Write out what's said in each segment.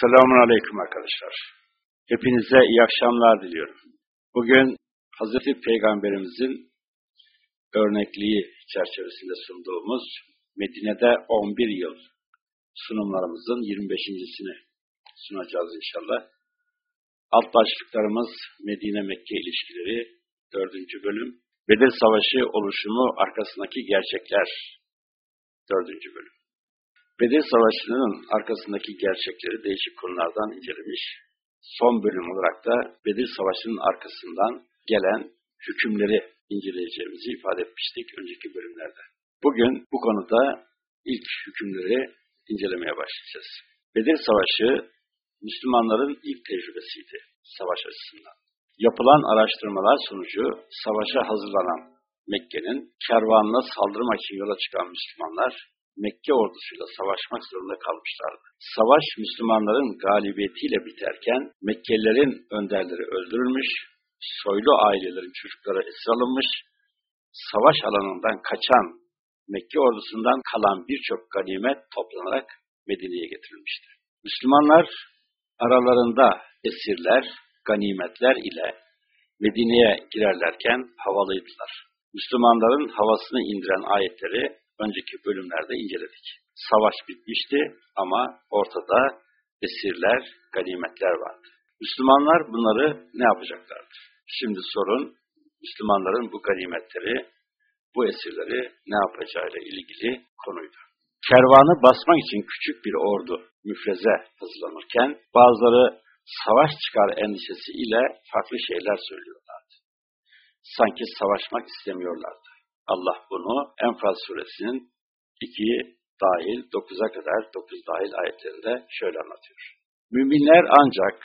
Selamun Aleyküm arkadaşlar. Hepinize iyi akşamlar diliyorum. Bugün Hazreti Peygamberimizin örnekliği çerçevesinde sunduğumuz Medine'de 11 yıl sunumlarımızın 25.sini sunacağız inşallah. Alt başlıklarımız Medine-Mekke ilişkileri 4. bölüm, Bedir Savaşı oluşumu arkasındaki gerçekler 4. bölüm. Bedir Savaşı'nın arkasındaki gerçekleri değişik konulardan incelemiş. Son bölüm olarak da Bedir Savaşı'nın arkasından gelen hükümleri inceleyeceğimizi ifade etmiştik önceki bölümlerde. Bugün bu konuda ilk hükümleri incelemeye başlayacağız. Bedir Savaşı Müslümanların ilk tecrübesiydi savaş açısından. Yapılan araştırmalar sonucu savaşa hazırlanan Mekke'nin kervanına saldırmak için yola çıkan Müslümanlar Mekke ordusuyla savaşmak zorunda kalmışlardı. Savaş Müslümanların galibiyetiyle biterken Mekkelilerin önderleri öldürülmüş, soylu ailelerin çocukları esir alınmış, savaş alanından kaçan Mekke ordusundan kalan birçok ganimet toplanarak Medine'ye getirilmişti. Müslümanlar aralarında esirler, ganimetler ile Medine'ye girerlerken havalıydılar. Müslümanların havasını indiren ayetleri önceki bölümlerde inceledik. Savaş bitmişti ama ortada esirler, ganimetler vardı. Müslümanlar bunları ne yapacaklardı? Şimdi sorun Müslümanların bu ganimetleri, bu esirleri ne yapacağıyla ilgili konuydu. Kervanı basmak için küçük bir ordu müfreze hazırlanırken bazıları savaş çıkar endişesi ile farklı şeyler söylüyorlardı. Sanki savaşmak istemiyorlardı. Allah bunu Enfal suresinin 2 dahil 9'a kadar 9 dahil ayetlerinde şöyle anlatıyor. Müminler ancak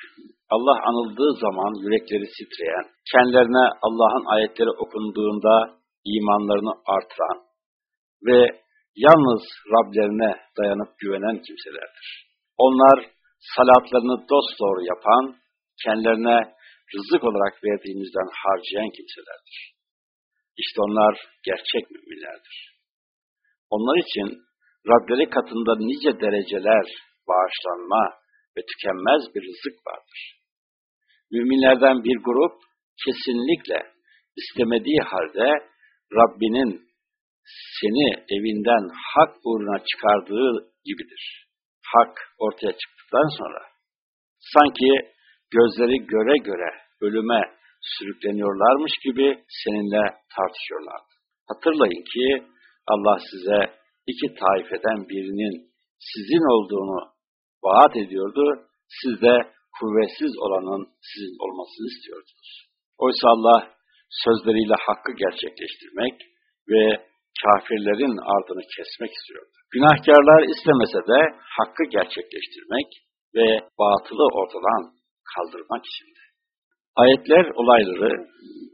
Allah anıldığı zaman yürekleri titreyen, kendilerine Allah'ın ayetleri okunduğunda imanlarını artıran ve yalnız Rablerine dayanıp güvenen kimselerdir. Onlar salatlarını dosdoğru yapan, kendilerine rızık olarak verdiğimizden harcayan kimselerdir. İşte onlar gerçek müminlerdir. Onlar için Rableri katında nice dereceler, bağışlanma ve tükenmez bir rızık vardır. Müminlerden bir grup kesinlikle istemediği halde Rabbinin seni evinden hak uğruna çıkardığı gibidir. Hak ortaya çıktıktan sonra sanki gözleri göre göre ölüme sürükleniyorlarmış gibi seninle tartışıyorlardı. Hatırlayın ki Allah size iki taifeden birinin sizin olduğunu vaat ediyordu. Siz de kuvvetsiz olanın sizin olmasını istiyordunuz. Oysa Allah sözleriyle hakkı gerçekleştirmek ve kafirlerin ardını kesmek istiyordu. Günahkarlar istemese de hakkı gerçekleştirmek ve batılı ortadan kaldırmak içindi. Ayetler olayları,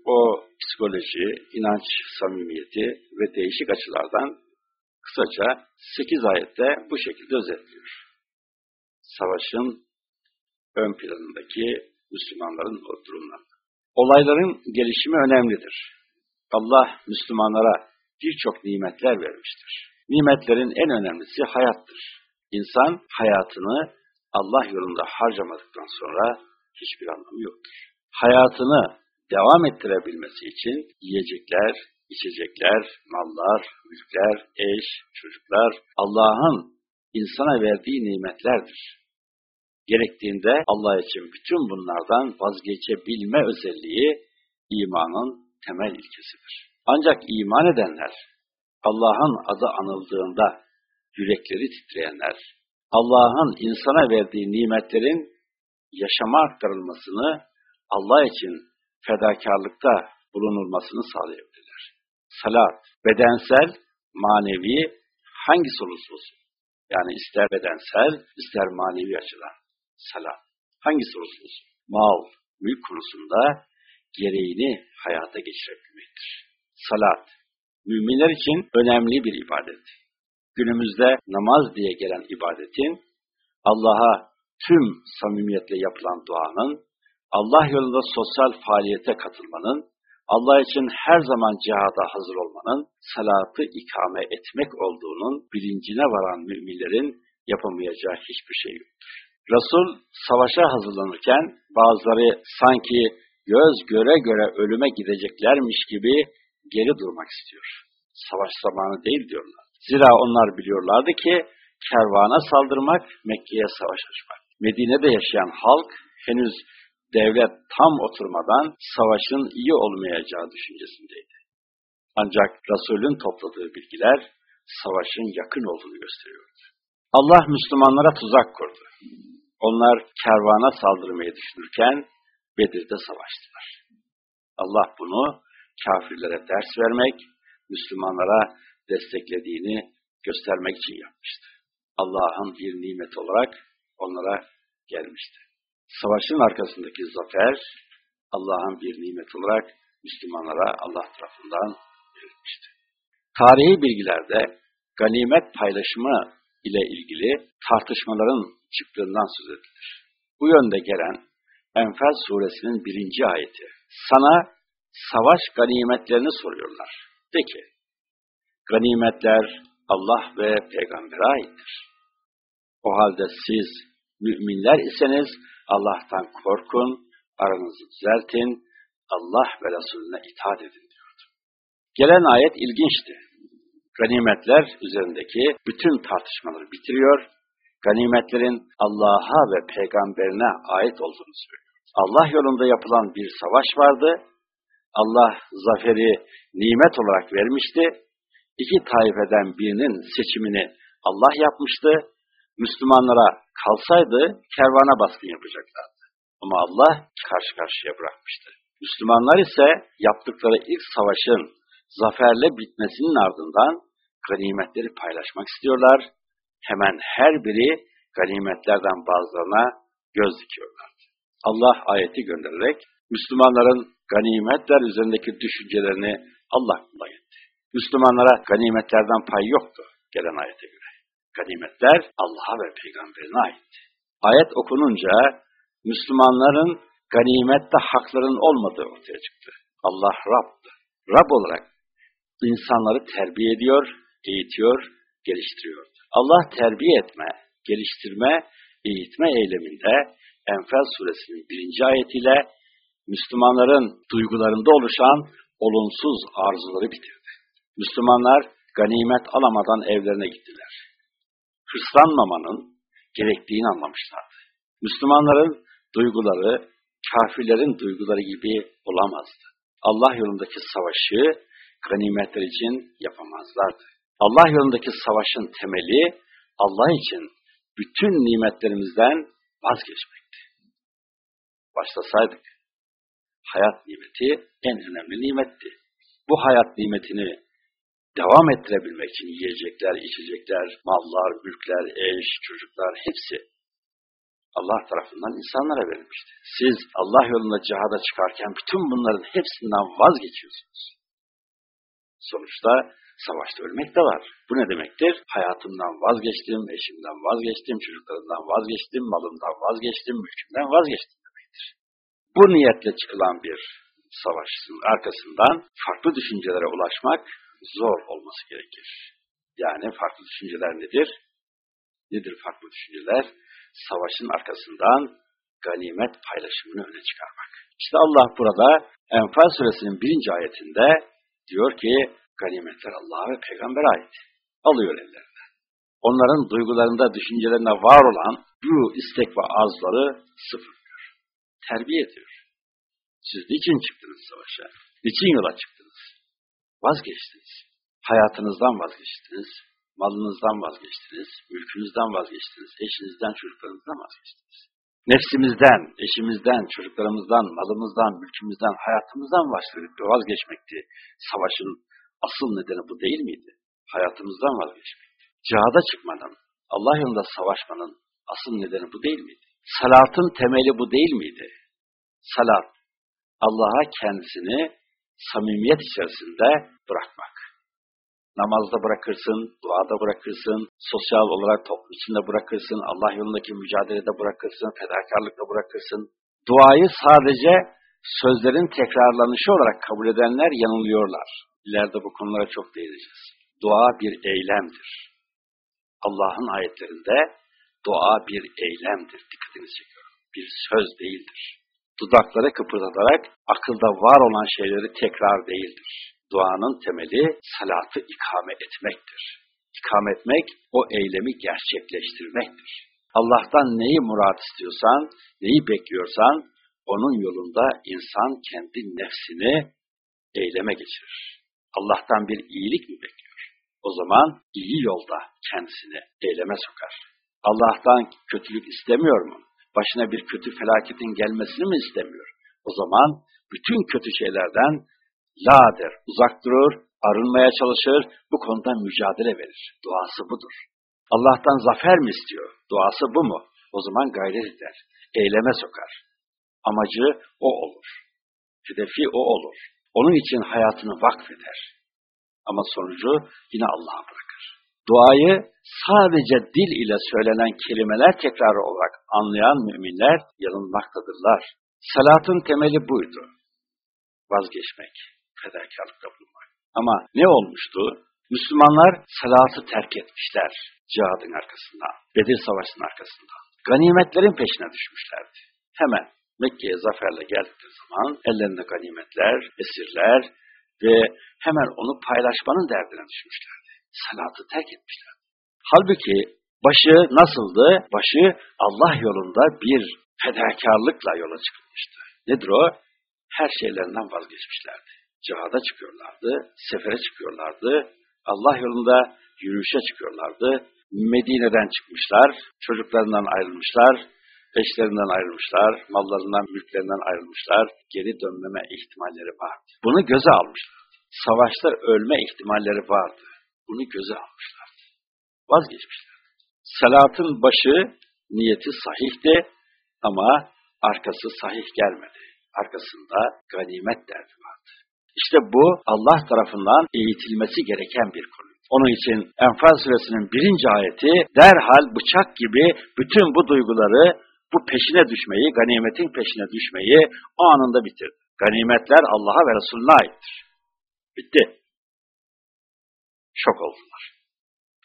o psikoloji, inanç samimiyeti ve değişik açılardan kısaca 8 ayette bu şekilde özetliyor. Savaşın ön planındaki Müslümanların durumları. Olayların gelişimi önemlidir. Allah Müslümanlara birçok nimetler vermiştir. Nimetlerin en önemlisi hayattır. İnsan hayatını Allah yolunda harcamadıktan sonra hiçbir anlamı yoktur. Hayatını devam ettirebilmesi için yiyecekler, içecekler, mallar, mülkler, eş, çocuklar Allah'ın insana verdiği nimetlerdir. Gerektiğinde Allah için bütün bunlardan vazgeçebilme özelliği imanın temel ilkesidir. Ancak iman edenler, Allah'ın adı anıldığında yürekleri titreyenler, Allah'ın insana verdiği nimetlerin yaşama aktarılmasını Allah için fedakarlıkta bulunulmasını sağlayabilirler. Salat, bedensel, manevi hangisi olursa olsun. Yani ister bedensel, ister manevi açıdan. Salat. Hangisi olursa olsun. Mal, mülk konusunda gereğini hayata geçirebilmektir. Salat, müminler için önemli bir ibadet. Günümüzde namaz diye gelen ibadetin, Allah'a tüm samimiyetle yapılan duanın, Allah yolunda sosyal faaliyete katılmanın, Allah için her zaman cihada hazır olmanın, salatı ikame etmek olduğunun bilincine varan müminlerin yapamayacağı hiçbir şey yoktur. Resul savaşa hazırlanırken bazıları sanki göz göre göre ölüme gideceklermiş gibi geri durmak istiyor. Savaş zamanı değil diyorlar. Zira onlar biliyorlardı ki kervana saldırmak, Mekke'ye savaş açmak. Medine'de yaşayan halk henüz devlet tam oturmadan savaşın iyi olmayacağı düşüncesindeydi. Ancak Resul'ün topladığı bilgiler savaşın yakın olduğunu gösteriyordu. Allah Müslümanlara tuzak kurdu. Onlar kervana saldırmayı düşünürken Bedir'de savaştılar. Allah bunu kafirlere ders vermek, Müslümanlara desteklediğini göstermek için yapmıştı. Allah'ın bir nimet olarak onlara gelmişti. Savaşın arkasındaki zafer Allah'ın bir nimet olarak Müslümanlara Allah tarafından verilmişti. Tarihi bilgilerde ganimet paylaşımı ile ilgili tartışmaların çıktığından söz edilir. Bu yönde gelen Enfal suresinin birinci ayeti. Sana savaş ganimetlerini soruyorlar. De ki, ganimetler Allah ve peygambere aittir. O halde siz müminler iseniz Allah'tan korkun, aranızı düzeltin, Allah ve Resulüne itaat edin diyordu. Gelen ayet ilginçti. Ganimetler üzerindeki bütün tartışmaları bitiriyor, ganimetlerin Allah'a ve peygamberine ait olduğunu söylüyor. Allah yolunda yapılan bir savaş vardı, Allah zaferi nimet olarak vermişti, iki taifeden birinin seçimini Allah yapmıştı, Müslümanlara kalsaydı kervana baskın yapacaklardı. Ama Allah karşı karşıya bırakmıştı. Müslümanlar ise yaptıkları ilk savaşın zaferle bitmesinin ardından ganimetleri paylaşmak istiyorlar. Hemen her biri ganimetlerden bazılarına göz dikiyorlar. Allah ayeti göndererek Müslümanların ganimetler üzerindeki düşüncelerini Allah kullan etti. Müslümanlara ganimetlerden pay yoktu gelen ayete göre. Ganimetler Allah'a ve peygamberine aitti. Ayet okununca Müslümanların ganimette hakların olmadığı ortaya çıktı. Allah Rab'dı. Rab olarak insanları terbiye ediyor, eğitiyor, geliştiriyordu. Allah terbiye etme, geliştirme, eğitme eyleminde Enfal suresinin birinci ayetiyle Müslümanların duygularında oluşan olumsuz arzuları bitirdi. Müslümanlar ganimet alamadan evlerine gittiler. Hırslanmamanın gerektiğini anlamışlardı. Müslümanların duyguları kafirlerin duyguları gibi olamazdı. Allah yolundaki savaşı ganimetler için yapamazlardı. Allah yolundaki savaşın temeli Allah için bütün nimetlerimizden vazgeçmekti. Başlasaydık, hayat nimeti en önemli nimetti. Bu hayat nimetini devam ettirebilmek için yiyecekler, içecekler, mallar, mülkler, eş, çocuklar hepsi Allah tarafından insanlara verilmişti. Siz Allah yolunda cihada çıkarken bütün bunların hepsinden vazgeçiyorsunuz. Sonuçta savaşta ölmek de var. Bu ne demektir? Hayatımdan vazgeçtim, eşimden vazgeçtim, çocuklarımdan vazgeçtim, malımdan vazgeçtim, mülkümden vazgeçtim demektir. Bu niyetle çıkılan bir savaşın arkasından farklı düşüncelere ulaşmak zor olması gerekir. Yani farklı düşünceler nedir? Nedir farklı düşünceler? Savaşın arkasından ganimet paylaşımını öne çıkarmak. İşte Allah burada Enfal suresinin birinci ayetinde diyor ki ganimetler Allah'a ve peygambere ait. Alıyor ellerine. Onların duygularında, düşüncelerinde var olan bu istek ve arzuları sıfırlıyor. Terbiye ediyor. Siz niçin çıktınız savaşa? Niçin yola çıktınız? Vazgeçtiniz. Hayatınızdan vazgeçtiniz. Malınızdan vazgeçtiniz. Mülkünüzden vazgeçtiniz. Eşinizden, çocuklarınızdan vazgeçtiniz. Nefsimizden, eşimizden, çocuklarımızdan, malımızdan, mülkümüzden, hayatımızdan vazgeçmekti. Savaşın asıl nedeni bu değil miydi? Hayatımızdan vazgeçmekti. Cihada çıkmanın, Allah yolunda savaşmanın asıl nedeni bu değil miydi? Salatın temeli bu değil miydi? Salat, Allah'a kendisini samimiyet içerisinde bırakmak. Namazda bırakırsın, duada bırakırsın, sosyal olarak toplum içinde bırakırsın, Allah yolundaki mücadelede bırakırsın, fedakarlıkla bırakırsın. Duayı sadece sözlerin tekrarlanışı olarak kabul edenler yanılıyorlar. İleride bu konulara çok değineceğiz. Dua bir eylemdir. Allah'ın ayetlerinde Dua bir eylemdir. Dikkatinizi çekiyorum. Bir söz değildir. Dudakları kıpırdatarak akılda var olan şeyleri tekrar değildir. Duanın temeli salatı ikame etmektir. İkame etmek o eylemi gerçekleştirmektir. Allah'tan neyi murat istiyorsan, neyi bekliyorsan, onun yolunda insan kendi nefsini eyleme geçirir. Allah'tan bir iyilik mi bekliyor? O zaman iyi yolda kendisini eyleme sokar. Allah'tan kötülük istemiyor mu? Başına bir kötü felaketin gelmesini mi istemiyor? O zaman bütün kötü şeylerden la der, uzak durur, arınmaya çalışır, bu konuda mücadele verir. Duası budur. Allah'tan zafer mi istiyor? Duası bu mu? O zaman gayret eder, eyleme sokar. Amacı o olur. Hedefi o olur. Onun için hayatını vakfeder. Ama sonucu yine Allah'a bırakır. Duayı sadece dil ile söylenen kelimeler tekrarı olarak anlayan müminler yanılmaktadırlar. Salatın temeli buydu. Vazgeçmek, fedakarlıkta bulunmak. Ama ne olmuştu? Müslümanlar salatı terk etmişler cihadın arkasından, Bedir Savaşı'nın arkasından. Ganimetlerin peşine düşmüşlerdi. Hemen Mekke'ye zaferle geldikleri zaman ellerinde ganimetler, esirler ve hemen onu paylaşmanın derdine düşmüşlerdi. Salatı terk etmişlerdi. Halbuki başı nasıldı? Başı Allah yolunda bir fedakarlıkla yola çıkılmıştı. Nedir o? Her şeylerinden vazgeçmişlerdi. Cihada çıkıyorlardı, sefere çıkıyorlardı, Allah yolunda yürüyüşe çıkıyorlardı. Medine'den çıkmışlar, çocuklarından ayrılmışlar, eşlerinden ayrılmışlar, mallarından, mülklerinden ayrılmışlar, geri dönmeme ihtimalleri vardı. Bunu göze almışlar. Savaşta ölme ihtimalleri vardı. Bunu göze almışlar. Vazgeçmişler. Salatın başı, niyeti sahihti ama arkası sahih gelmedi. Arkasında ganimet derdi vardı. İşte bu Allah tarafından eğitilmesi gereken bir konu. Onun için Enfal suresinin birinci ayeti derhal bıçak gibi bütün bu duyguları, bu peşine düşmeyi, ganimetin peşine düşmeyi o anında bitirdi. Ganimetler Allah'a ve Resulüne aittir. Bitti. Şok oldular.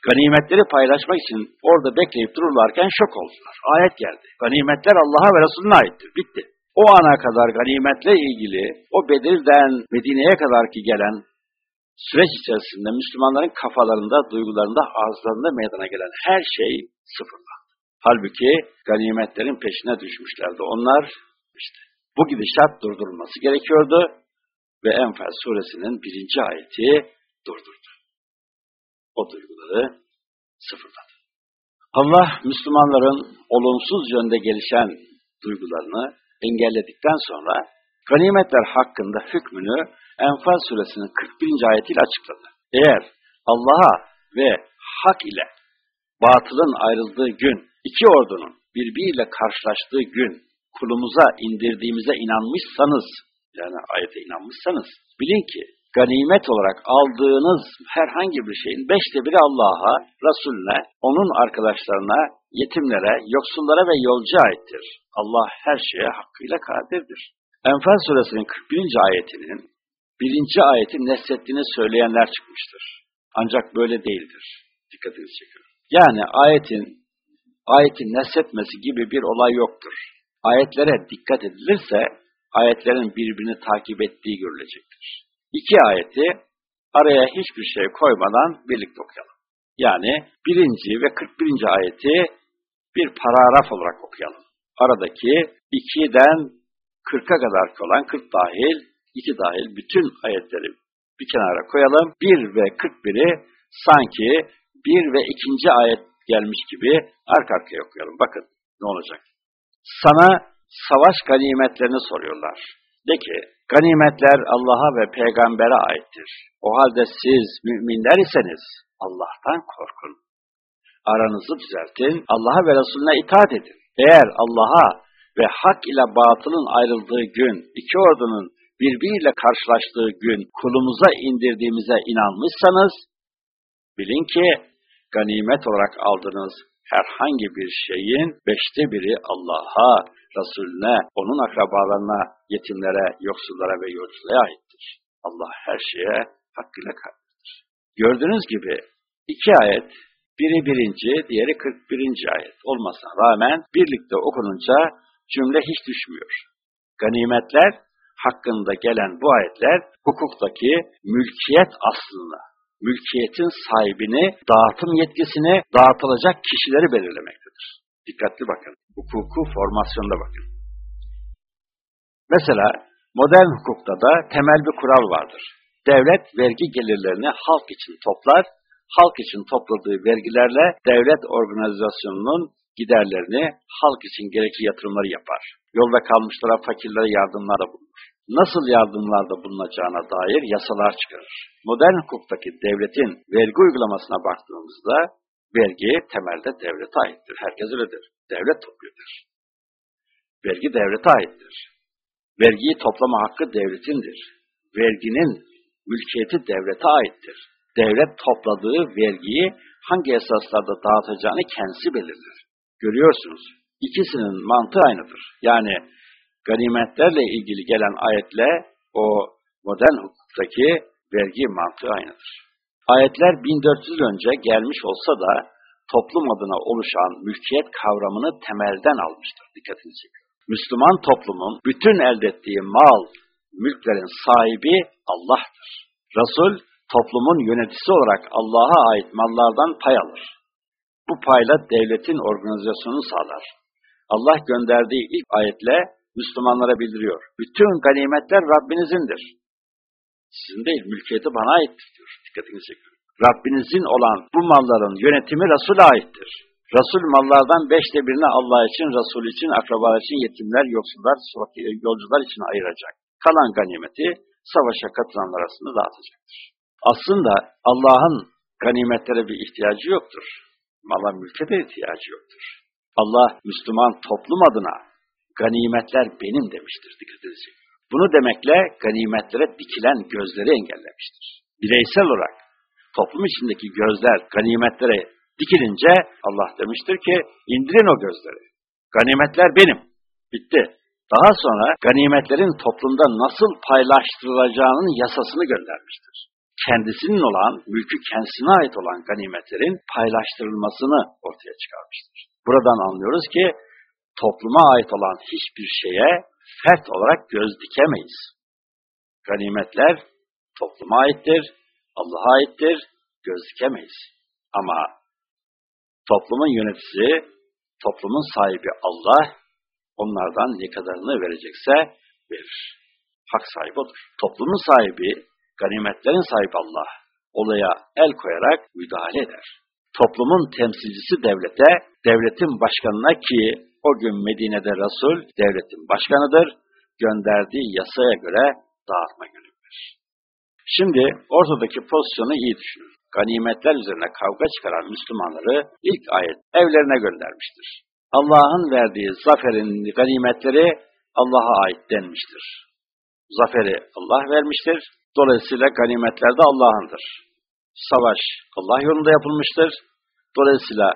Ganimetleri paylaşmak için orada bekleyip dururlarken şok oldular. Ayet geldi. Ganimetler Allah'a ve Resulüne aittir. Bitti. O ana kadar ganimetle ilgili o Bedir'den Medine'ye kadar ki gelen süreç içerisinde Müslümanların kafalarında, duygularında, ağızlarında meydana gelen her şey sıfırlandı. Halbuki ganimetlerin peşine düşmüşlerdi. Onlar işte bu gidişat durdurulması gerekiyordu ve Enfal suresinin birinci ayeti durdurdu. O duyguları sıfırladı. Allah Müslümanların olumsuz yönde gelişen duygularını engelledikten sonra ganimetler hakkında hükmünü Enfal suresinin 41. ayetiyle açıkladı. Eğer Allah'a ve hak ile batılın ayrıldığı gün, iki ordunun birbiriyle karşılaştığı gün kulumuza indirdiğimize inanmışsanız, yani ayete inanmışsanız, bilin ki ganimet olarak aldığınız herhangi bir şeyin beşte biri Allah'a, Resulüne, onun arkadaşlarına, yetimlere, yoksullara ve yolcu aittir. Allah her şeye hakkıyla kadirdir. Enfal suresinin 41. ayetinin birinci ayetin neslettiğini söyleyenler çıkmıştır. Ancak böyle değildir. Dikkatinizi çekiyorum. Yani ayetin ayetin nesletmesi gibi bir olay yoktur. Ayetlere dikkat edilirse ayetlerin birbirini takip ettiği görülecektir. İki ayeti araya hiçbir şey koymadan birlikte okuyalım. Yani birinci ve 41. ayeti bir paragraf olarak okuyalım. Aradaki 2'den 40'a kadar olan 40 dahil, 2 dahil bütün ayetleri bir kenara koyalım. 1 ve 41'i sanki 1 ve 2. ayet gelmiş gibi arka arkaya okuyalım. Bakın ne olacak. Sana savaş ganimetlerini soruyorlar. De ki, ganimetler Allah'a ve peygambere aittir. O halde siz müminler iseniz Allah'tan korkun. Aranızı düzeltin, Allah'a ve Resulüne itaat edin. Eğer Allah'a ve hak ile batılın ayrıldığı gün, iki ordunun birbiriyle karşılaştığı gün kulumuza indirdiğimize inanmışsanız, bilin ki ganimet olarak aldığınız herhangi bir şeyin beşte biri Allah'a, Resulüne, onun akrabalarına, yetimlere, yoksullara ve yolculara aittir. Allah her şeye hakkıyla kadirdir. Gördüğünüz gibi iki ayet Biri birinci, diğeri 41. ayet olmasına rağmen birlikte okununca cümle hiç düşmüyor. Ganimetler hakkında gelen bu ayetler hukuktaki mülkiyet aslını, mülkiyetin sahibini, dağıtım yetkisini, dağıtılacak kişileri belirlemektedir. Dikkatli bakın. Hukuku formasyonda bakın. Mesela modern hukukta da temel bir kural vardır. Devlet vergi gelirlerini halk için toplar, halk için topladığı vergilerle devlet organizasyonunun giderlerini halk için gerekli yatırımları yapar. Yolda kalmışlara, fakirlere yardımlarda bulunur. Nasıl yardımlarda bulunacağına dair yasalar çıkarır. Modern hukuktaki devletin vergi uygulamasına baktığımızda vergi temelde devlete aittir. Herkes öyledir. Devlet topluyordur. Vergi devlete aittir. Vergiyi toplama hakkı devletindir. Verginin mülkiyeti devlete aittir. Devlet topladığı vergiyi hangi esaslarda dağıtacağını kendisi belirler. Görüyorsunuz, ikisinin mantığı aynıdır. Yani ganimetlerle ilgili gelen ayetle o modern hukuktaki vergi mantığı aynıdır. Ayetler 1400 önce gelmiş olsa da toplum adına oluşan mülkiyet kavramını temelden almıştır. Dikkatini çekiyor. Müslüman toplumun bütün elde ettiği mal, mülklerin sahibi Allah'tır. Resul, toplumun yöneticisi olarak Allah'a ait mallardan pay alır. Bu payla devletin organizasyonunu sağlar. Allah gönderdiği ilk ayetle Müslümanlara bildiriyor. Bütün ganimetler Rabbinizindir. Sizin değil, mülkiyeti bana aittir diyor. Dikkatini çekiyor. Rabbinizin olan bu malların yönetimi Resul'e aittir. Resul mallardan beşte birini Allah için, Resul için, akrabalar için, yetimler, yoksullar, yolcular için ayıracak. Kalan ganimeti savaşa katılanlar arasında dağıtacaktır. Aslında Allah'ın ganimetlere bir ihtiyacı yoktur. Mala mülke de ihtiyacı yoktur. Allah Müslüman toplum adına ganimetler benim demiştir. Dikkat edecek. Bunu demekle ganimetlere dikilen gözleri engellemiştir. Bireysel olarak toplum içindeki gözler ganimetlere dikilince Allah demiştir ki indirin o gözleri. Ganimetler benim. Bitti. Daha sonra ganimetlerin toplumda nasıl paylaştırılacağının yasasını göndermiştir. Kendisinin olan, mülkü kendisine ait olan ganimetlerin paylaştırılmasını ortaya çıkarmıştır. Buradan anlıyoruz ki topluma ait olan hiçbir şeye fert olarak göz dikemeyiz. Ganimetler topluma aittir, Allah'a aittir, göz dikemeyiz. Ama toplumun yöneticisi, toplumun sahibi Allah, onlardan ne kadarını verecekse verir. Hak sahibi odur. Toplumun sahibi, ganimetlerin sahibi Allah, olaya el koyarak müdahale eder. Toplumun temsilcisi devlete, devletin başkanına ki o gün Medine'de Resul devletin başkanıdır, gönderdiği yasaya göre dağıtma görevlidir. Şimdi ortadaki pozisyonu iyi düşünün. Ganimetler üzerine kavga çıkaran Müslümanları ilk ayet evlerine göndermiştir. Allah'ın verdiği zaferin ganimetleri Allah'a ait denmiştir. Zaferi Allah vermiştir. Dolayısıyla ganimetler de Allah'ındır. Savaş Allah yolunda yapılmıştır. Dolayısıyla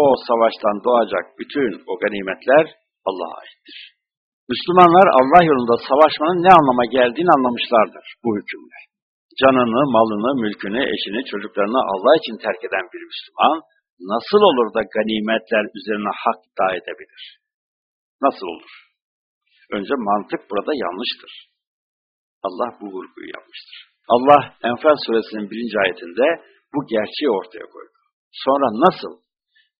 o savaştan doğacak bütün o ganimetler Allah'a aittir. Müslümanlar Allah yolunda savaşmanın ne anlama geldiğini anlamışlardır bu hükümle. Canını, malını, mülkünü, eşini, çocuklarını Allah için terk eden bir Müslüman nasıl olur da ganimetler üzerine hak iddia edebilir? Nasıl olur? Önce mantık burada yanlıştır. Allah bu vurguyu yapmıştır. Allah Enfal suresinin birinci ayetinde bu gerçeği ortaya koydu. Sonra nasıl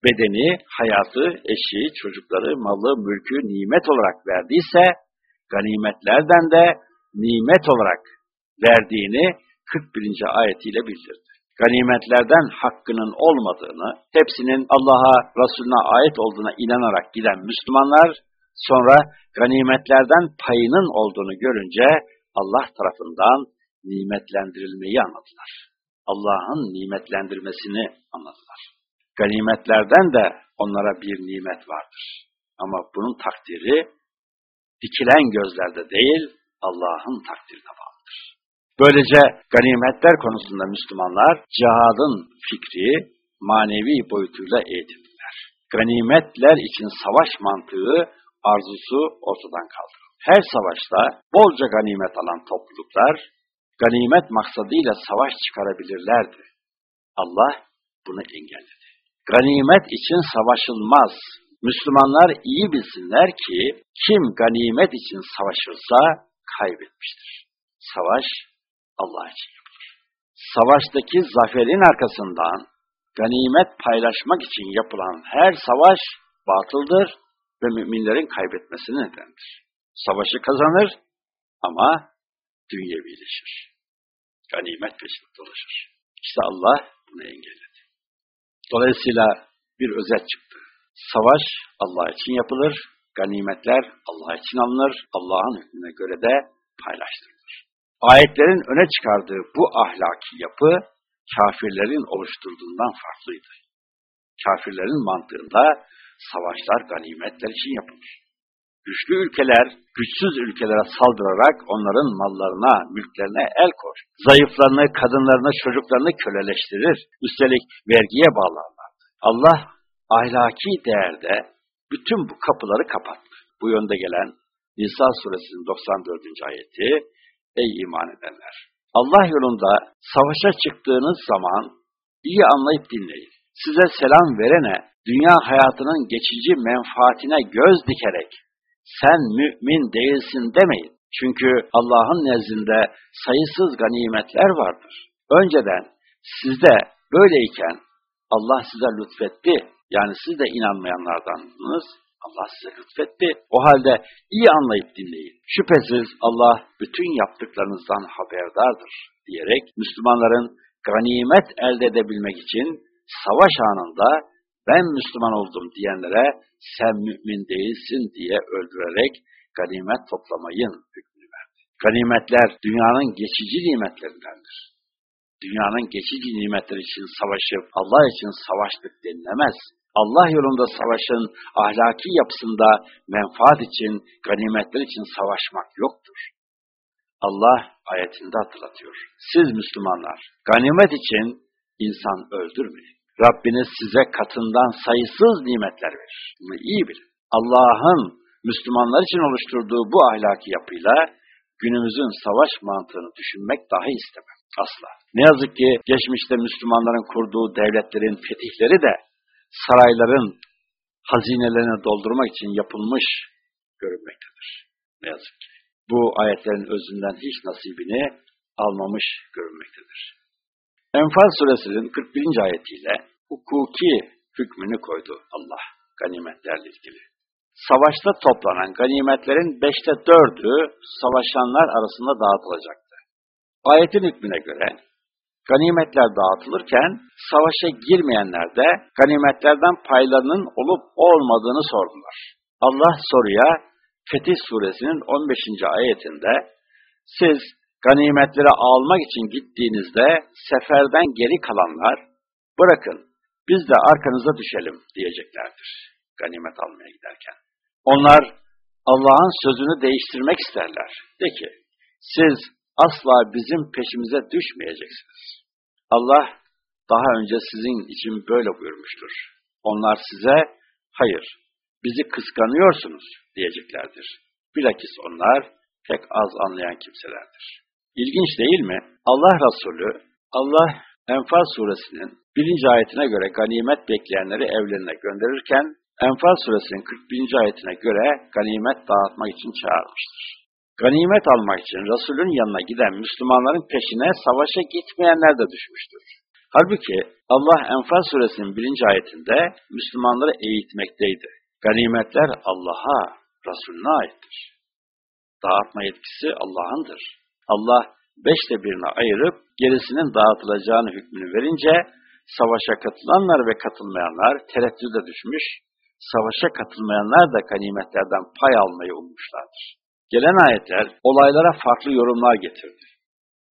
bedeni, hayatı, eşi, çocukları, malı, mülkü nimet olarak verdiyse, ganimetlerden de nimet olarak verdiğini 41. ayetiyle bildirdi. Ganimetlerden hakkının olmadığını, hepsinin Allah'a, Resulüne ait olduğuna inanarak giden Müslümanlar, sonra ganimetlerden payının olduğunu görünce Allah tarafından nimetlendirilmeyi anladılar. Allah'ın nimetlendirmesini anladılar. Ganimetlerden de onlara bir nimet vardır. Ama bunun takdiri dikilen gözlerde değil, Allah'ın takdirine bağlıdır. Böylece ganimetler konusunda Müslümanlar cihadın fikri manevi boyutuyla eğitildiler. Ganimetler için savaş mantığı, arzusu ortadan kaldırıldı. Her savaşta bolca ganimet alan topluluklar ganimet maksadıyla savaş çıkarabilirlerdi. Allah bunu engelledi. Ganimet için savaşılmaz. Müslümanlar iyi bilsinler ki kim ganimet için savaşırsa kaybetmiştir. Savaş Allah için yapılır. Savaştaki zaferin arkasından ganimet paylaşmak için yapılan her savaş batıldır ve müminlerin kaybetmesine nedendir. Savaşı kazanır ama dünyevileşir. Ganimet peşinde dolaşır. İşte Allah bunu engelledi. Dolayısıyla bir özet çıktı. Savaş Allah için yapılır, ganimetler Allah için alınır, Allah'ın hükmüne göre de paylaştırılır. Ayetlerin öne çıkardığı bu ahlaki yapı, kafirlerin oluşturduğundan farklıydı. Kafirlerin mantığında savaşlar ganimetler için yapılır. Güçlü ülkeler, güçsüz ülkelere saldırarak onların mallarına, mülklerine el koy. Zayıflarını, kadınlarını, çocuklarını köleleştirir. Üstelik vergiye bağlarlar. Allah ahlaki değerde bütün bu kapıları kapattı. Bu yönde gelen Nisa suresinin 94. ayeti Ey iman edenler! Allah yolunda savaşa çıktığınız zaman iyi anlayıp dinleyin. Size selam verene dünya hayatının geçici menfaatine göz dikerek sen mümin değilsin demeyin. Çünkü Allah'ın nezdinde sayısız ganimetler vardır. Önceden sizde böyleyken Allah size lütfetti. Yani siz de inanmayanlardandınız. Allah size lütfetti. O halde iyi anlayıp dinleyin. Şüphesiz Allah bütün yaptıklarınızdan haberdardır diyerek Müslümanların ganimet elde edebilmek için savaş anında ben Müslüman oldum diyenlere sen mümin değilsin diye öldürerek ganimet toplamayın hükmünü verdi. Ganimetler dünyanın geçici nimetlerindendir. Dünyanın geçici nimetleri için savaşıp Allah için savaştık denilemez. Allah yolunda savaşın ahlaki yapısında menfaat için, ganimetler için savaşmak yoktur. Allah ayetinde hatırlatıyor. Siz Müslümanlar, ganimet için insan öldürmeyin. Rabbiniz size katından sayısız nimetler verir. Bunu iyi bilin. Allah'ın Müslümanlar için oluşturduğu bu ahlaki yapıyla günümüzün savaş mantığını düşünmek dahi istemem. Asla. Ne yazık ki geçmişte Müslümanların kurduğu devletlerin fetihleri de sarayların hazinelerini doldurmak için yapılmış görünmektedir. Ne yazık ki. Bu ayetlerin özünden hiç nasibini almamış görünmektedir. Enfal suresinin 41. ayetiyle hukuki hükmünü koydu Allah ganimetlerle ilgili. Savaşta toplanan ganimetlerin beşte dördü savaşanlar arasında dağıtılacaktı. Ayetin hükmüne göre ganimetler dağıtılırken savaşa girmeyenler de ganimetlerden paylarının olup olmadığını sordular. Allah soruya Fetih suresinin 15. ayetinde siz ganimetleri almak için gittiğinizde seferden geri kalanlar bırakın biz de arkanıza düşelim diyeceklerdir ganimet almaya giderken. Onlar Allah'ın sözünü değiştirmek isterler. De ki siz asla bizim peşimize düşmeyeceksiniz. Allah daha önce sizin için böyle buyurmuştur. Onlar size hayır bizi kıskanıyorsunuz diyeceklerdir. Bilakis onlar pek az anlayan kimselerdir. İlginç değil mi? Allah Resulü, Allah Enfal suresinin birinci ayetine göre ganimet bekleyenleri evlerine gönderirken, Enfal suresinin 41. ayetine göre ganimet dağıtmak için çağırmıştır. Ganimet almak için Resulün yanına giden Müslümanların peşine savaşa gitmeyenler de düşmüştür. Halbuki Allah Enfal suresinin birinci ayetinde Müslümanları eğitmekteydi. Ganimetler Allah'a, Resulüne aittir. Dağıtma yetkisi Allah'ındır. Allah beşte birini ayırıp gerisinin dağıtılacağını hükmünü verince savaşa katılanlar ve katılmayanlar tereddüde düşmüş, savaşa katılmayanlar da ganimetlerden pay almayı ummuşlardır. Gelen ayetler olaylara farklı yorumlar getirdi.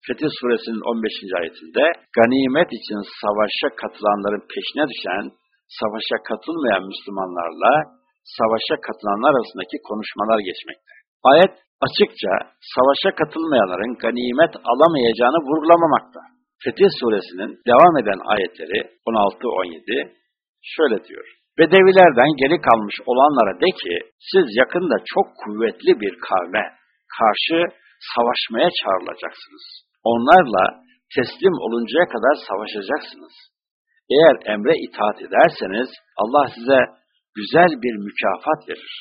Fetih suresinin 15. ayetinde ganimet için savaşa katılanların peşine düşen, savaşa katılmayan Müslümanlarla savaşa katılanlar arasındaki konuşmalar geçmekte. Ayet açıkça savaşa katılmayanların ganimet alamayacağını vurgulamamakta. Fetih suresinin devam eden ayetleri 16-17 şöyle diyor. Bedevilerden geri kalmış olanlara de ki, siz yakında çok kuvvetli bir kavme karşı savaşmaya çağrılacaksınız. Onlarla teslim oluncaya kadar savaşacaksınız. Eğer emre itaat ederseniz Allah size güzel bir mükafat verir.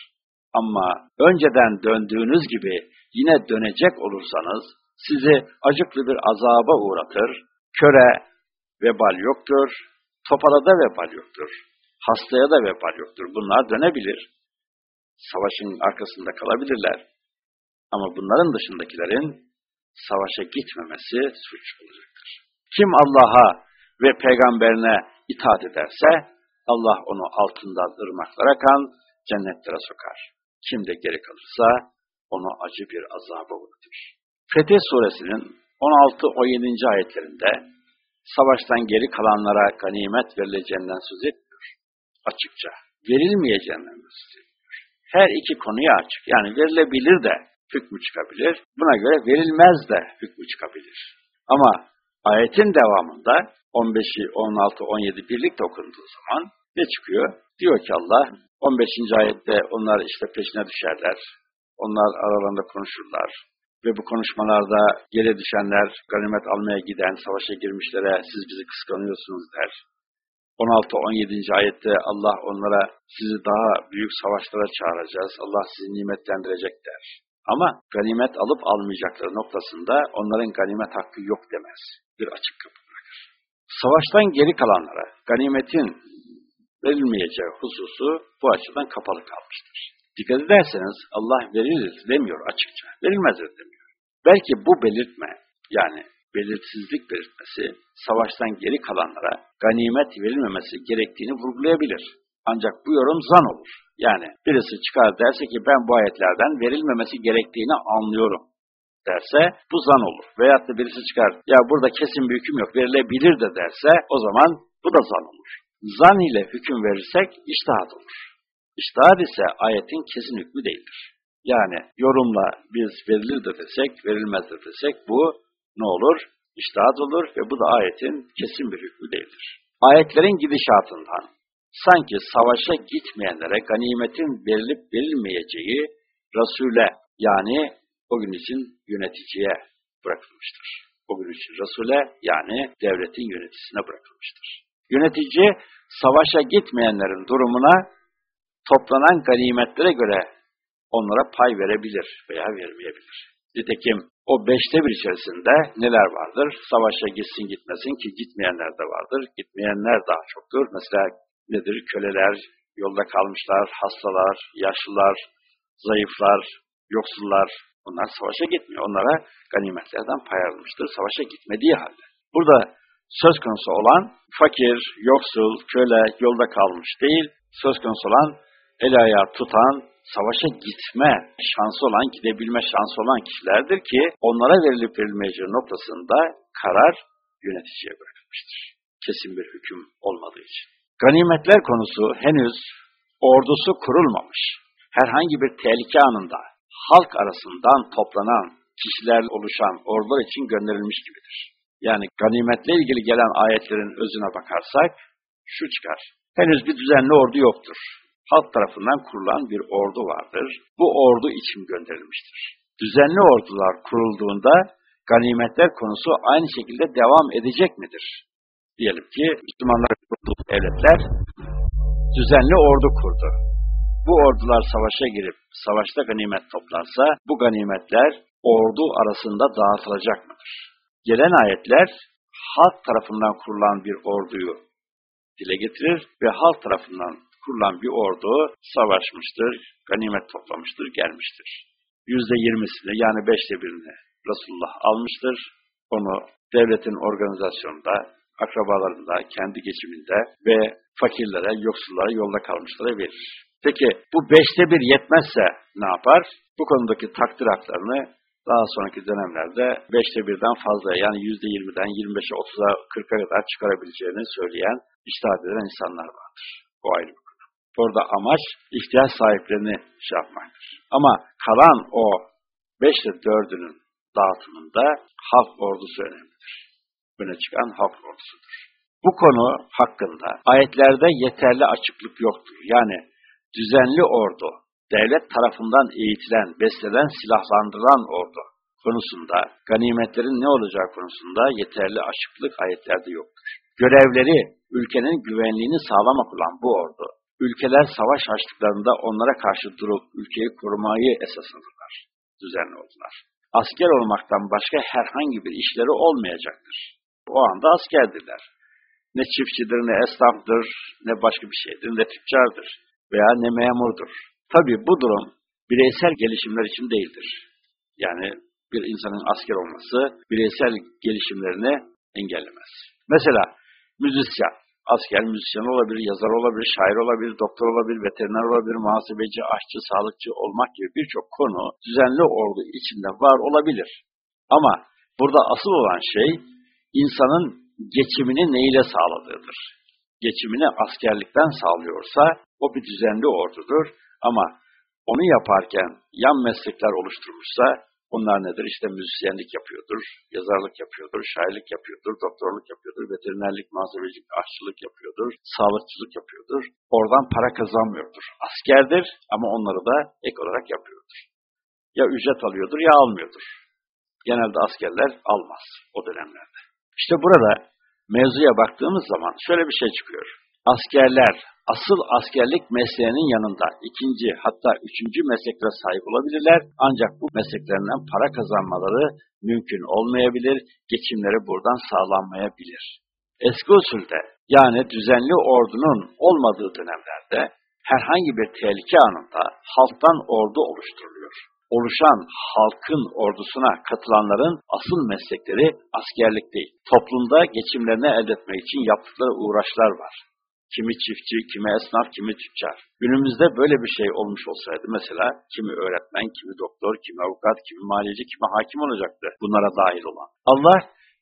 Ama önceden döndüğünüz gibi yine dönecek olursanız sizi acıklı bir azaba uğratır, köre vebal yoktur, topalada vebal yoktur, hastaya da vebal yoktur. Bunlar dönebilir. Savaşın arkasında kalabilirler. Ama bunların dışındakilerin savaşa gitmemesi suç olacaktır. Kim Allah'a ve peygamberine itaat ederse Allah onu altından ırmaklara kan cennetlere sokar. Kim de geri kalırsa onu acı bir azaba uğratır. Fetih suresinin 16-17. ayetlerinde savaştan geri kalanlara ganimet verileceğinden söz etmiyor. Açıkça. Verilmeyeceğinden söz etmiyor. Her iki konuya açık. Yani verilebilir de hükmü çıkabilir. Buna göre verilmez de hükmü çıkabilir. Ama ayetin devamında 15'i, 16, 17 birlikte okunduğu zaman ne çıkıyor? Diyor ki Allah 15. ayette onlar işte peşine düşerler. Onlar aralarında konuşurlar. Ve bu konuşmalarda yere düşenler, ganimet almaya giden, savaşa girmişlere siz bizi kıskanıyorsunuz der. 16-17. ayette Allah onlara sizi daha büyük savaşlara çağıracağız, Allah sizi nimetlendirecek der. Ama ganimet alıp almayacakları noktasında onların ganimet hakkı yok demez. Bir açık kapı bırakır. Savaştan geri kalanlara ganimetin verilmeyeceği hususu bu açıdan kapalı kalmıştır. Dikkat ederseniz Allah verilir demiyor açıkça. Verilmez demiyor. Belki bu belirtme yani belirsizlik belirtmesi savaştan geri kalanlara ganimet verilmemesi gerektiğini vurgulayabilir. Ancak bu yorum zan olur. Yani birisi çıkar derse ki ben bu ayetlerden verilmemesi gerektiğini anlıyorum derse bu zan olur. Veyahut da birisi çıkar ya burada kesin bir hüküm yok verilebilir de derse o zaman bu da zan olur. Zan ile hüküm verirsek iştahat olur. İştahat ise ayetin kesin hükmü değildir. Yani yorumla biz verilir de desek, verilmez de desek bu ne olur? İştahat olur ve bu da ayetin kesin bir hükmü değildir. Ayetlerin gidişatından sanki savaşa gitmeyenlere ganimetin verilip verilmeyeceği Resul'e yani o gün için yöneticiye bırakılmıştır. O gün için Resul'e yani devletin yöneticisine bırakılmıştır. Yönetici savaşa gitmeyenlerin durumuna toplanan ganimetlere göre onlara pay verebilir veya vermeyebilir. Nitekim o beşte bir içerisinde neler vardır? Savaşa gitsin gitmesin ki gitmeyenler de vardır. Gitmeyenler daha çoktur. Mesela nedir? Köleler, yolda kalmışlar, hastalar, yaşlılar, zayıflar, yoksullar. Bunlar savaşa gitmiyor. Onlara ganimetlerden pay ayrılmıştır. Savaşa gitmediği halde. Burada söz konusu olan fakir, yoksul, köle, yolda kalmış değil. Söz konusu olan el ayağı tutan, savaşa gitme şansı olan, gidebilme şansı olan kişilerdir ki onlara verilip verilmeyeceği noktasında karar yöneticiye bırakılmıştır. Kesin bir hüküm olmadığı için. Ganimetler konusu henüz ordusu kurulmamış. Herhangi bir tehlike anında halk arasından toplanan kişiler oluşan ordular için gönderilmiş gibidir. Yani ganimetle ilgili gelen ayetlerin özüne bakarsak şu çıkar. Henüz bir düzenli ordu yoktur halk tarafından kurulan bir ordu vardır. Bu ordu için gönderilmiştir. Düzenli ordular kurulduğunda ganimetler konusu aynı şekilde devam edecek midir? Diyelim ki Müslümanlar kurduğu devletler düzenli ordu kurdu. Bu ordular savaşa girip savaşta ganimet toplarsa bu ganimetler ordu arasında dağıtılacak mıdır? Gelen ayetler halk tarafından kurulan bir orduyu dile getirir ve halk tarafından kurulan bir ordu savaşmıştır, ganimet toplamıştır, gelmiştir. Yüzde yirmisini yani beşte birini Resulullah almıştır. Onu devletin organizasyonunda, akrabalarında, kendi geçiminde ve fakirlere, yoksullara, yolda kalmışlara verir. Peki bu beşte bir yetmezse ne yapar? Bu konudaki takdir haklarını daha sonraki dönemlerde beşte birden fazla yani yüzde yirmiden yirmi beşe, otuza, kırka kadar çıkarabileceğini söyleyen, iştahat eden insanlar vardır. Bu ayrı bir Orada amaç ihtiyaç sahiplerini şey yapmaktır. Ama kalan o beşte dördünün dağıtımında halk ordusu önemlidir. Öne çıkan halk ordusudur. Bu konu hakkında ayetlerde yeterli açıklık yoktur. Yani düzenli ordu, devlet tarafından eğitilen, beslenen, silahlandırılan ordu konusunda, ganimetlerin ne olacağı konusunda yeterli açıklık ayetlerde yoktur. Görevleri ülkenin güvenliğini sağlamak olan bu ordu, ülkeler savaş açtıklarında onlara karşı durup ülkeyi korumayı esas alırlar, düzenli oldular. Asker olmaktan başka herhangi bir işleri olmayacaktır. O anda askerdirler. Ne çiftçidir, ne esnaftır, ne başka bir şeydir, ne tüccardır veya ne memurdur. Tabii bu durum bireysel gelişimler için değildir. Yani bir insanın asker olması bireysel gelişimlerini engellemez. Mesela müzisyen, asker müzisyen olabilir, yazar olabilir, şair olabilir, doktor olabilir, veteriner olabilir, muhasebeci, aşçı, sağlıkçı olmak gibi birçok konu düzenli ordu içinde var olabilir. Ama burada asıl olan şey insanın geçimini neyle sağladığıdır. Geçimini askerlikten sağlıyorsa o bir düzenli ordudur ama onu yaparken yan meslekler oluşturmuşsa bunlar nedir? İşte müzisyenlik yapıyordur, yazarlık yapıyordur, şairlik yapıyordur, doktorluk yapıyordur, veterinerlik, muhasebecilik, aşçılık yapıyordur, sağlıkçılık yapıyordur. Oradan para kazanmıyordur. Askerdir ama onları da ek olarak yapıyordur. Ya ücret alıyordur ya almıyordur. Genelde askerler almaz o dönemlerde. İşte burada mevzuya baktığımız zaman şöyle bir şey çıkıyor. Askerler asıl askerlik mesleğinin yanında ikinci hatta üçüncü mesleklere sahip olabilirler. Ancak bu mesleklerinden para kazanmaları mümkün olmayabilir. Geçimleri buradan sağlanmayabilir. Eski usulde yani düzenli ordunun olmadığı dönemlerde herhangi bir tehlike anında halktan ordu oluşturuluyor. Oluşan halkın ordusuna katılanların asıl meslekleri askerlik değil. Toplumda geçimlerini elde etmek için yaptıkları uğraşlar var. Kimi çiftçi, kimi esnaf, kimi tüccar. Günümüzde böyle bir şey olmuş olsaydı mesela kimi öğretmen, kimi doktor, kimi avukat, kimi maliyeci, kimi hakim olacaktı bunlara dahil olan. Allah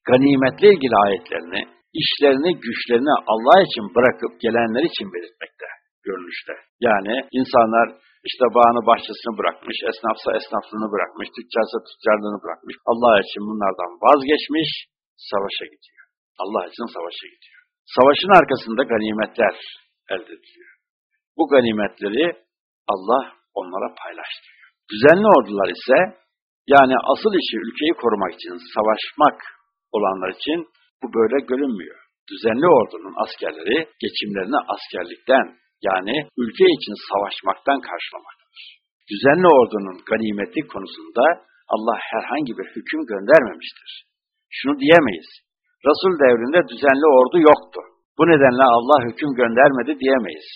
ganimetle ilgili ayetlerini, işlerini, güçlerini Allah için bırakıp gelenler için belirtmekte görünüşte. Yani insanlar işte bağını bahçesini bırakmış, esnafsa esnaflığını bırakmış, tüccarsa tüccarlığını bırakmış. Allah için bunlardan vazgeçmiş, savaşa gidiyor. Allah için savaşa gidiyor. Savaşın arkasında ganimetler elde ediliyor. Bu ganimetleri Allah onlara paylaştırıyor. Düzenli ordular ise yani asıl işi ülkeyi korumak için savaşmak olanlar için bu böyle görünmüyor. Düzenli ordunun askerleri geçimlerini askerlikten yani ülke için savaşmaktan karşılamaktadır. Düzenli ordunun ganimeti konusunda Allah herhangi bir hüküm göndermemiştir. Şunu diyemeyiz. Resul devrinde düzenli ordu yoktu. Bu nedenle Allah hüküm göndermedi diyemeyiz.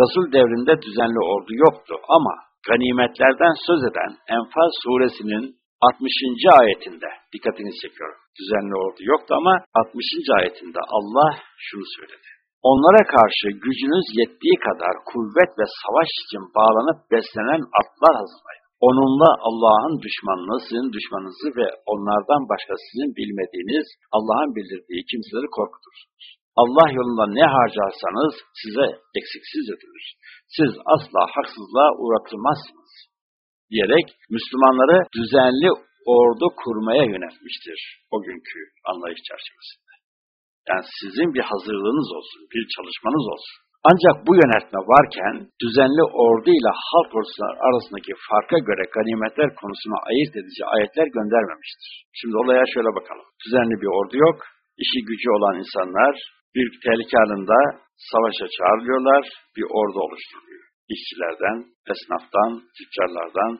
Resul devrinde düzenli ordu yoktu ama ganimetlerden söz eden Enfal suresinin 60. ayetinde dikkatini çekiyorum. Düzenli ordu yoktu ama 60. ayetinde Allah şunu söyledi. Onlara karşı gücünüz yettiği kadar kuvvet ve savaş için bağlanıp beslenen atlar hazırlayın. Onunla Allah'ın düşmanını, sizin düşmanınızı ve onlardan başka sizin bilmediğiniz, Allah'ın bildirdiği kimseleri korkutursunuz. Allah yolunda ne harcarsanız size eksiksiz ödülür. Siz asla haksızlığa uğratılmazsınız. Diyerek Müslümanları düzenli ordu kurmaya yöneltmiştir o günkü anlayış çerçevesinde. Yani sizin bir hazırlığınız olsun, bir çalışmanız olsun. Ancak bu yöneltme varken düzenli ordu ile halk ordusu arasındaki farka göre ganimetler konusuna ayırt edici ayetler göndermemiştir. Şimdi olaya şöyle bakalım. Düzenli bir ordu yok, işi gücü olan insanlar bir tehlike anında savaşa çağrılıyorlar, bir ordu oluşturuluyor. İşçilerden, esnaftan, tüccarlardan,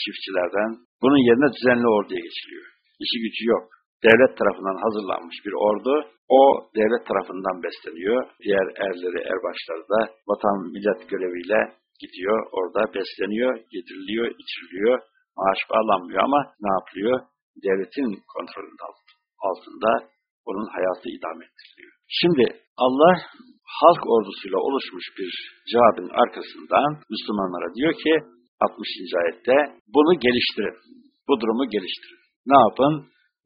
çiftçilerden bunun yerine düzenli orduya geçiliyor. İşi gücü yok devlet tarafından hazırlanmış bir ordu, o devlet tarafından besleniyor. Diğer erleri, erbaşları da vatan millet göreviyle gidiyor, orada besleniyor, yediriliyor, içiriliyor. Maaş bağlanmıyor ama ne yapılıyor? Devletin kontrolünde altında onun hayatı idame ettiriliyor. Şimdi Allah halk ordusuyla oluşmuş bir cevabın arkasından Müslümanlara diyor ki 60. ayette bunu geliştirin. Bu durumu geliştirin. Ne yapın?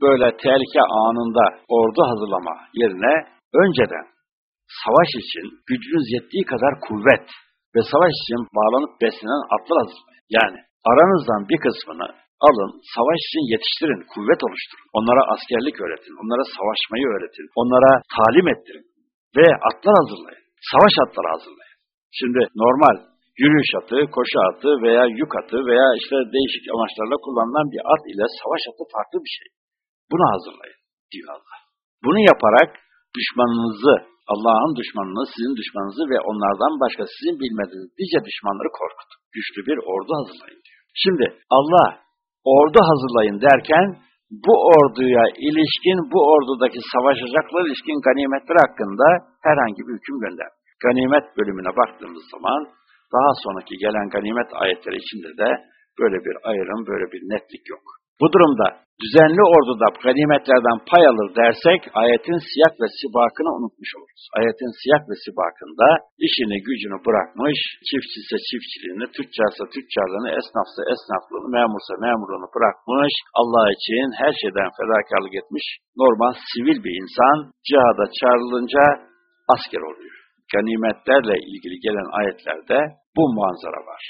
Böyle tehlike anında ordu hazırlama yerine önceden savaş için gücünüz yettiği kadar kuvvet ve savaş için bağlanıp beslenen atlar hazırlayın. Yani aranızdan bir kısmını alın, savaş için yetiştirin, kuvvet oluşturun. Onlara askerlik öğretin, onlara savaşmayı öğretin, onlara talim ettirin ve atlar hazırlayın. Savaş atları hazırlayın. Şimdi normal yürüyüş atı, koşu atı veya yük atı veya işte değişik amaçlarla kullanılan bir at ile savaş atı farklı bir şey. Bunu hazırlayın diyor Allah. Bunu yaparak düşmanınızı, Allah'ın düşmanını, sizin düşmanınızı ve onlardan başka sizin bilmediğiniz nice düşmanları korkutun. Güçlü bir ordu hazırlayın diyor. Şimdi Allah ordu hazırlayın derken bu orduya ilişkin, bu ordudaki savaşacaklar ilişkin ganimetler hakkında herhangi bir hüküm gönder. Ganimet bölümüne baktığımız zaman daha sonraki gelen ganimet ayetleri içinde de böyle bir ayrım, böyle bir netlik yok. Bu durumda düzenli orduda ganimetlerden pay alır dersek ayetin siyak ve sibakını unutmuş oluruz. Ayetin siyak ve sibakında işini gücünü bırakmış, çiftçiyse çiftçiliğini, tüccarsa tüccarlığını, esnafsa esnaflığını, memursa memurluğunu bırakmış, Allah için her şeyden fedakarlık etmiş, normal sivil bir insan cihada çağrılınca asker oluyor. Ganimetlerle ilgili gelen ayetlerde bu manzara var.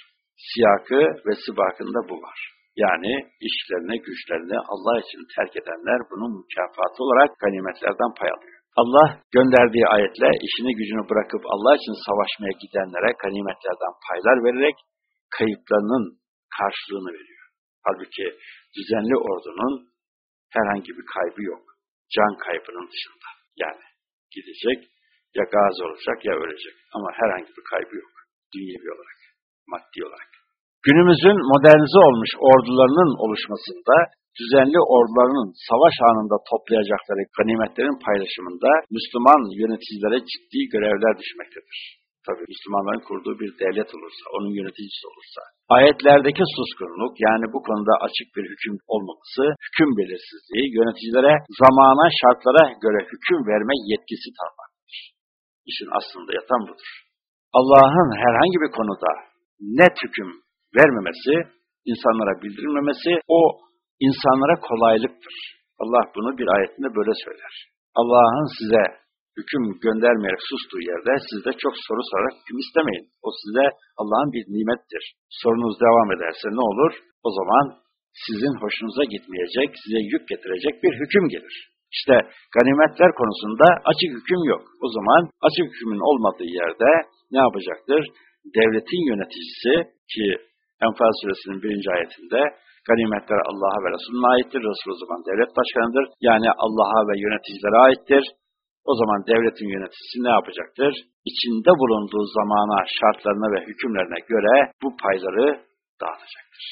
Siyakı ve sibakında bu var. Yani işlerini, güçlerini Allah için terk edenler bunun mükafatı olarak ganimetlerden pay alıyor. Allah gönderdiği ayetle işini gücünü bırakıp Allah için savaşmaya gidenlere ganimetlerden paylar vererek kayıplarının karşılığını veriyor. Halbuki düzenli ordunun herhangi bir kaybı yok. Can kaybının dışında. Yani gidecek, ya gazi olacak ya ölecek. Ama herhangi bir kaybı yok. Dünyevi olarak, maddi olarak. Günümüzün modernize olmuş ordularının oluşmasında düzenli ordularının savaş anında toplayacakları ganimetlerin paylaşımında Müslüman yöneticilere ciddi görevler düşmektedir. Tabi Müslümanların kurduğu bir devlet olursa, onun yöneticisi olursa. Ayetlerdeki suskunluk yani bu konuda açık bir hüküm olmaması, hüküm belirsizliği yöneticilere zamana, şartlara göre hüküm verme yetkisi tanımaktır. İşin aslında yatan budur. Allah'ın herhangi bir konuda net hüküm vermemesi, insanlara bildirilmemesi o insanlara kolaylıktır. Allah bunu bir ayetinde böyle söyler. Allah'ın size hüküm göndermeyerek sustuğu yerde siz de çok soru sorarak hüküm istemeyin. O size Allah'ın bir nimettir. Sorunuz devam ederse ne olur? O zaman sizin hoşunuza gitmeyecek, size yük getirecek bir hüküm gelir. İşte ganimetler konusunda açık hüküm yok. O zaman açık hükümün olmadığı yerde ne yapacaktır? Devletin yöneticisi ki Enfal suresinin birinci ayetinde ganimetler Allah'a ve Resulüne aittir. Resul o zaman devlet başkanıdır. Yani Allah'a ve yöneticilere aittir. O zaman devletin yöneticisi ne yapacaktır? İçinde bulunduğu zamana, şartlarına ve hükümlerine göre bu payları dağıtacaktır.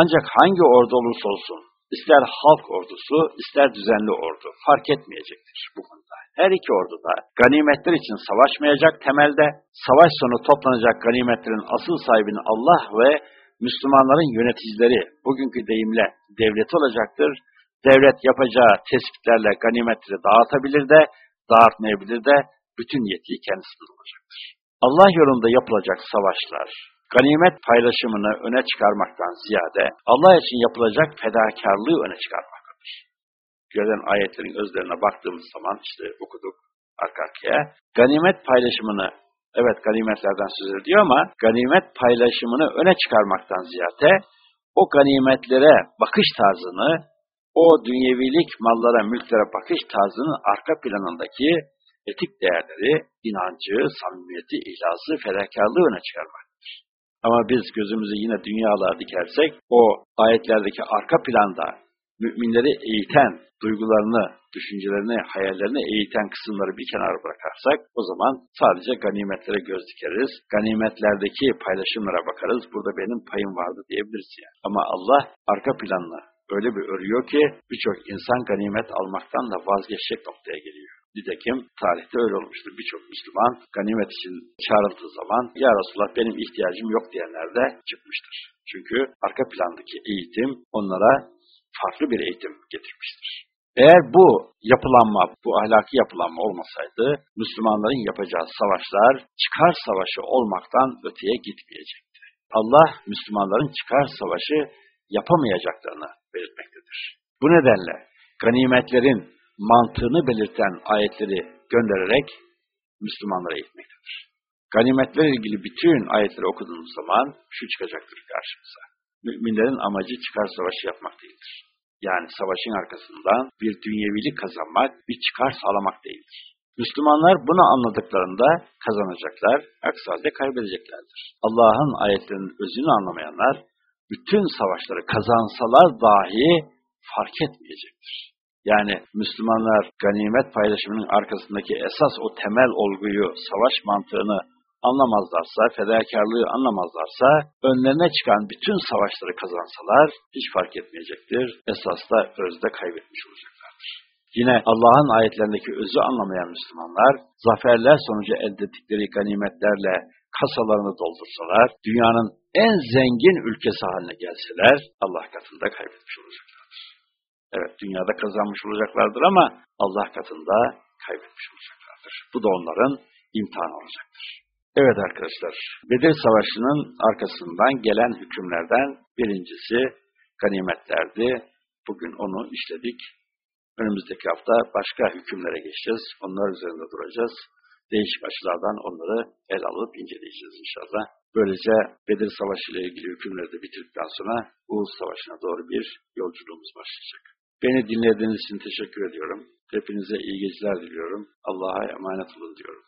Ancak hangi ordu olursa olsun, ister halk ordusu, ister düzenli ordu, fark etmeyecektir bu konuda. Her iki ordu da ganimetler için savaşmayacak temelde, savaş sonu toplanacak ganimetlerin asıl sahibini Allah ve Müslümanların yöneticileri, bugünkü deyimle devlet olacaktır. Devlet yapacağı tespitlerle ganimetleri dağıtabilir de, dağıtmayabilir de, bütün yetki kendisinde olacaktır. Allah yolunda yapılacak savaşlar, ganimet paylaşımını öne çıkarmaktan ziyade, Allah için yapılacak fedakarlığı öne çıkarmaktadır. Gelen ayetlerin özlerine baktığımız zaman, işte okuduk arka arkaya, ganimet paylaşımını evet ganimetlerden söz ediyor ama ganimet paylaşımını öne çıkarmaktan ziyade o ganimetlere bakış tarzını, o dünyevilik mallara, mülklere bakış tarzının arka planındaki etik değerleri, inancı, samimiyeti, ihlası, fedakarlığı öne çıkarmaktadır. Ama biz gözümüzü yine dünyalığa dikersek, o ayetlerdeki arka planda müminleri eğiten, duygularını, düşüncelerini, hayallerini eğiten kısımları bir kenara bırakarsak, o zaman sadece ganimetlere göz dikeriz, ganimetlerdeki paylaşımlara bakarız, burada benim payım vardı diyebiliriz yani. Ama Allah arka planını öyle bir örüyor ki, birçok insan ganimet almaktan da vazgeçecek noktaya geliyor. Nitekim tarihte öyle olmuştur. Birçok Müslüman ganimet için çağrıldığı zaman Ya Resulullah benim ihtiyacım yok diyenler de çıkmıştır. Çünkü arka plandaki eğitim onlara farklı bir eğitim getirmiştir. Eğer bu yapılanma, bu ahlaki yapılanma olmasaydı, Müslümanların yapacağı savaşlar çıkar savaşı olmaktan öteye gitmeyecekti. Allah Müslümanların çıkar savaşı yapamayacaklarını belirtmektedir. Bu nedenle ganimetlerin mantığını belirten ayetleri göndererek Müslümanlara eğitmektedir. Ganimetlerle ilgili bütün ayetleri okuduğunuz zaman şu çıkacaktır karşımıza. Müminlerin amacı çıkar savaşı yapmak değildir. Yani savaşın arkasından bir dünyevilik kazanmak, bir çıkar sağlamak değildir. Müslümanlar bunu anladıklarında kazanacaklar, aksi halde kaybedeceklerdir. Allah'ın ayetlerinin özünü anlamayanlar, bütün savaşları kazansalar dahi fark etmeyecektir. Yani Müslümanlar ganimet paylaşımının arkasındaki esas o temel olguyu, savaş mantığını anlamazlarsa, fedakarlığı anlamazlarsa, önlerine çıkan bütün savaşları kazansalar hiç fark etmeyecektir. Esas da özde kaybetmiş olacaklardır. Yine Allah'ın ayetlerindeki özü anlamayan Müslümanlar, zaferler sonucu elde ettikleri ganimetlerle kasalarını doldursalar, dünyanın en zengin ülkesi haline gelseler, Allah katında kaybetmiş olacaklardır. Evet, dünyada kazanmış olacaklardır ama Allah katında kaybetmiş olacaklardır. Bu da onların imtihanı olacaktır. Evet arkadaşlar, Bedir Savaşı'nın arkasından gelen hükümlerden birincisi ganimetlerdi. Bugün onu işledik. Önümüzdeki hafta başka hükümlere geçeceğiz. Onlar üzerinde duracağız. Değişik açılardan onları el alıp inceleyeceğiz inşallah. Böylece Bedir Savaşı ile ilgili hükümleri de bitirdikten sonra Uğuz Savaşı'na doğru bir yolculuğumuz başlayacak. Beni dinlediğiniz için teşekkür ediyorum. Hepinize iyi geceler diliyorum. Allah'a emanet olun diyorum.